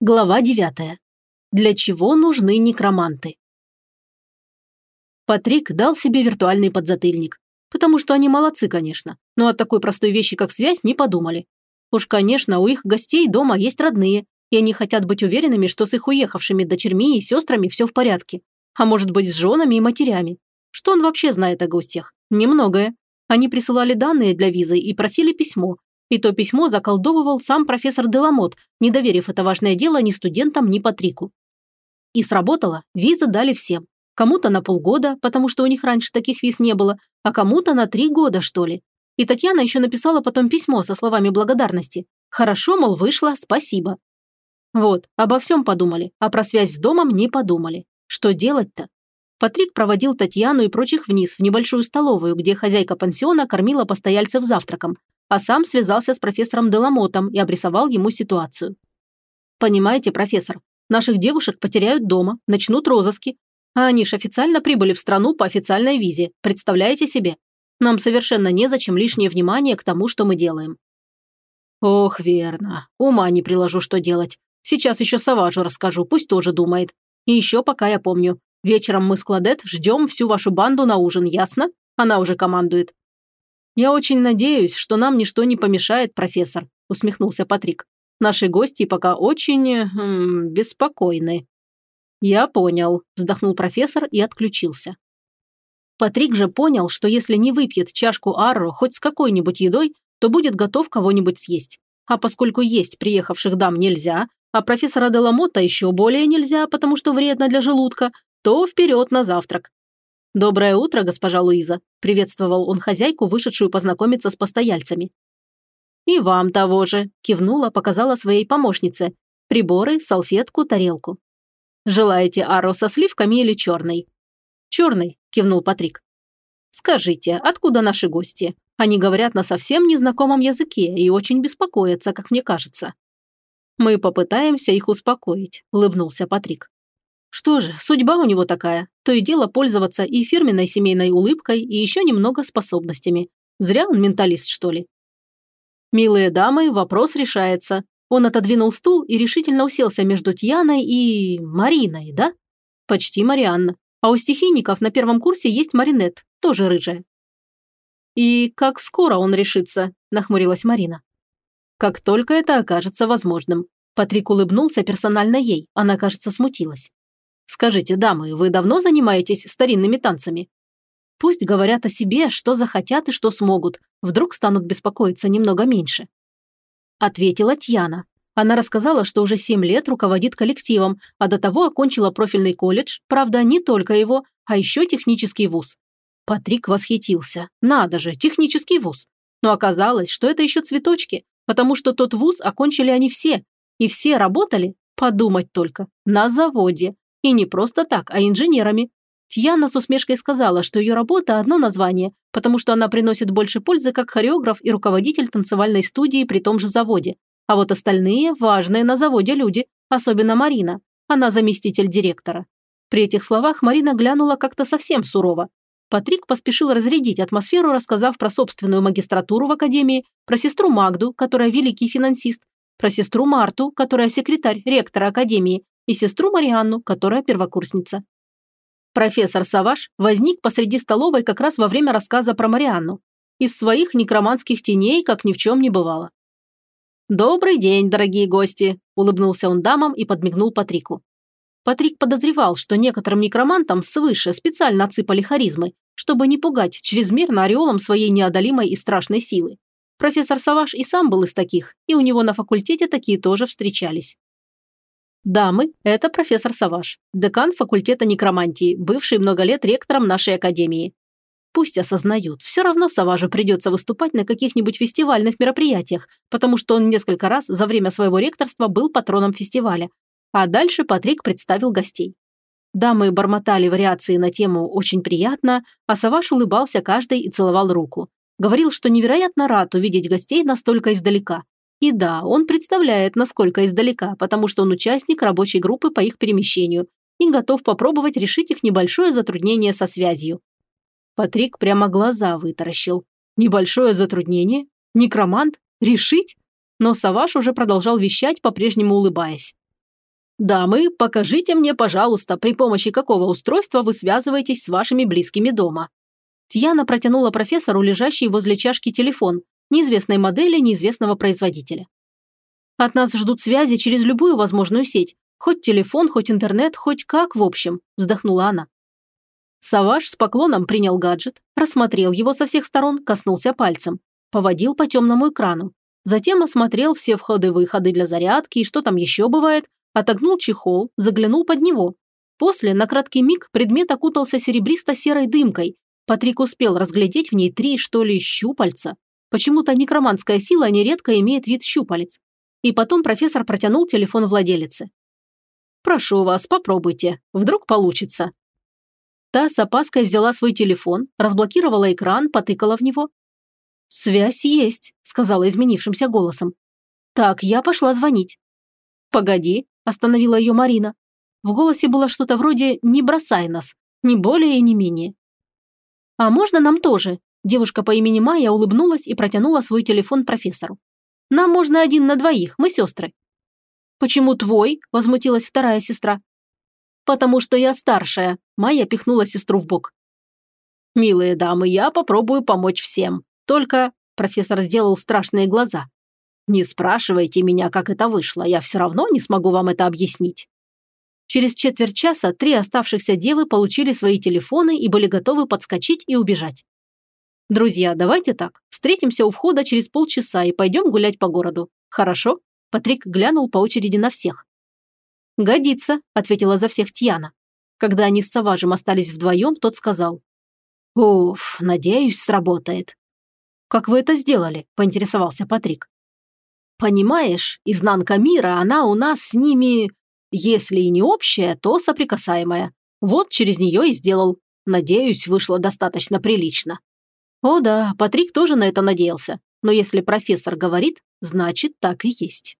Глава 9. Для чего нужны некроманты? Патрик дал себе виртуальный подзатыльник. Потому что они молодцы, конечно, но от такой простой вещи, как связь, не подумали. Уж, конечно, у их гостей дома есть родные, и они хотят быть уверенными, что с их уехавшими дочерьми и сестрами все в порядке. А может быть, с женами и матерями. Что он вообще знает о гостях? Немногое. Они присылали данные для визы и просили письмо, и то письмо заколдовывал сам профессор Деламот, не доверив это важное дело ни студентам, ни Патрику. И сработало, визы дали всем. Кому-то на полгода, потому что у них раньше таких виз не было, а кому-то на три года, что ли. И Татьяна еще написала потом письмо со словами благодарности. «Хорошо, мол, вышло, спасибо». Вот, обо всем подумали, а про связь с домом не подумали. Что делать-то? Патрик проводил Татьяну и прочих вниз, в небольшую столовую, где хозяйка пансиона кормила постояльцев завтраком, а сам связался с профессором Деламотом и обрисовал ему ситуацию. «Понимаете, профессор, наших девушек потеряют дома, начнут розыски, а они ж официально прибыли в страну по официальной визе, представляете себе? Нам совершенно незачем лишнее внимание к тому, что мы делаем». «Ох, верно. Ума не приложу, что делать. Сейчас еще Саважу расскажу, пусть тоже думает. И еще пока я помню. Вечером мы с Кладет ждем всю вашу банду на ужин, ясно? Она уже командует. «Я очень надеюсь, что нам ничто не помешает, профессор», – усмехнулся Патрик. «Наши гости пока очень... М, беспокойны». «Я понял», – вздохнул профессор и отключился. Патрик же понял, что если не выпьет чашку Арро хоть с какой-нибудь едой, то будет готов кого-нибудь съесть. А поскольку есть приехавших дам нельзя, а профессора Деламота еще более нельзя, потому что вредно для желудка, то вперед на завтрак. «Доброе утро, госпожа Луиза», – приветствовал он хозяйку, вышедшую познакомиться с постояльцами. «И вам того же», – кивнула, показала своей помощнице. «Приборы, салфетку, тарелку». «Желаете аро со сливками или черный?» «Черный», – кивнул Патрик. «Скажите, откуда наши гости? Они говорят на совсем незнакомом языке и очень беспокоятся, как мне кажется». «Мы попытаемся их успокоить», – улыбнулся Патрик. Что же, судьба у него такая. То и дело пользоваться и фирменной семейной улыбкой, и еще немного способностями. Зря он менталист, что ли. «Милые дамы, вопрос решается». Он отодвинул стул и решительно уселся между Тьяной и... Мариной, да? Почти Марианна. А у стихийников на первом курсе есть Маринет, тоже рыжая. «И как скоро он решится?» – нахмурилась Марина. «Как только это окажется возможным». Патрик улыбнулся персонально ей, она, кажется, смутилась. Скажите, дамы, вы давно занимаетесь старинными танцами? Пусть говорят о себе, что захотят и что смогут. Вдруг станут беспокоиться немного меньше. Ответила Тьяна. Она рассказала, что уже семь лет руководит коллективом, а до того окончила профильный колледж, правда, не только его, а еще технический вуз. Патрик восхитился. Надо же, технический вуз. Но оказалось, что это еще цветочки, потому что тот вуз окончили они все. И все работали, подумать только, на заводе. И не просто так, а инженерами. Тьяна с усмешкой сказала, что ее работа – одно название, потому что она приносит больше пользы как хореограф и руководитель танцевальной студии при том же заводе. А вот остальные – важные на заводе люди, особенно Марина. Она заместитель директора. При этих словах Марина глянула как-то совсем сурово. Патрик поспешил разрядить атмосферу, рассказав про собственную магистратуру в академии, про сестру Магду, которая великий финансист, про сестру Марту, которая секретарь ректора академии, и сестру Марианну, которая первокурсница. Профессор Саваш возник посреди столовой как раз во время рассказа про Марианну. Из своих некроманских теней, как ни в чем не бывало. «Добрый день, дорогие гости!» – улыбнулся он дамам и подмигнул Патрику. Патрик подозревал, что некоторым некромантам свыше специально отсыпали харизмы, чтобы не пугать чрезмерно ореолом своей неодолимой и страшной силы. Профессор Саваш и сам был из таких, и у него на факультете такие тоже встречались. Дамы, это профессор Саваш, декан факультета некромантии, бывший много лет ректором нашей академии. Пусть осознают, все равно Саважу придется выступать на каких-нибудь фестивальных мероприятиях, потому что он несколько раз за время своего ректорства был патроном фестиваля. А дальше Патрик представил гостей. Дамы бормотали вариации на тему «очень приятно», а Саваш улыбался каждой и целовал руку. Говорил, что невероятно рад увидеть гостей настолько издалека, и да, он представляет, насколько издалека, потому что он участник рабочей группы по их перемещению и готов попробовать решить их небольшое затруднение со связью. Патрик прямо глаза вытаращил. Небольшое затруднение? Некромант? Решить? Но Саваш уже продолжал вещать, по-прежнему улыбаясь. Дамы, покажите мне, пожалуйста, при помощи какого устройства вы связываетесь с вашими близкими дома». Тьяна протянула профессору лежащий возле чашки телефон, неизвестной модели, неизвестного производителя. «От нас ждут связи через любую возможную сеть, хоть телефон, хоть интернет, хоть как, в общем», – вздохнула она. Саваш с поклоном принял гаджет, рассмотрел его со всех сторон, коснулся пальцем, поводил по темному экрану, затем осмотрел все входы-выходы для зарядки и что там еще бывает, отогнул чехол, заглянул под него. После, на краткий миг, предмет окутался серебристо-серой дымкой. Патрик успел разглядеть в ней три, что ли, щупальца. Почему-то некроманская сила нередко имеет вид щупалец. И потом профессор протянул телефон владелице. «Прошу вас, попробуйте. Вдруг получится». Та с опаской взяла свой телефон, разблокировала экран, потыкала в него. «Связь есть», – сказала изменившимся голосом. «Так, я пошла звонить». «Погоди», – остановила ее Марина. В голосе было что-то вроде «не бросай нас», ни более и не менее. «А можно нам тоже?» Девушка по имени Майя улыбнулась и протянула свой телефон профессору. «Нам можно один на двоих, мы сестры». «Почему твой?» – возмутилась вторая сестра. «Потому что я старшая», – Майя пихнула сестру в бок. «Милые дамы, я попробую помочь всем. Только...» – профессор сделал страшные глаза. «Не спрашивайте меня, как это вышло, я все равно не смогу вам это объяснить». Через четверть часа три оставшихся девы получили свои телефоны и были готовы подскочить и убежать. «Друзья, давайте так. Встретимся у входа через полчаса и пойдем гулять по городу. Хорошо?» Патрик глянул по очереди на всех. «Годится», – ответила за всех Тьяна. Когда они с Саважем остались вдвоем, тот сказал. «Уф, надеюсь, сработает». «Как вы это сделали?» – поинтересовался Патрик. «Понимаешь, изнанка мира, она у нас с ними, если и не общая, то соприкасаемая. Вот через нее и сделал. Надеюсь, вышло достаточно прилично». О да, Патрик тоже на это надеялся. Но если профессор говорит, значит так и есть.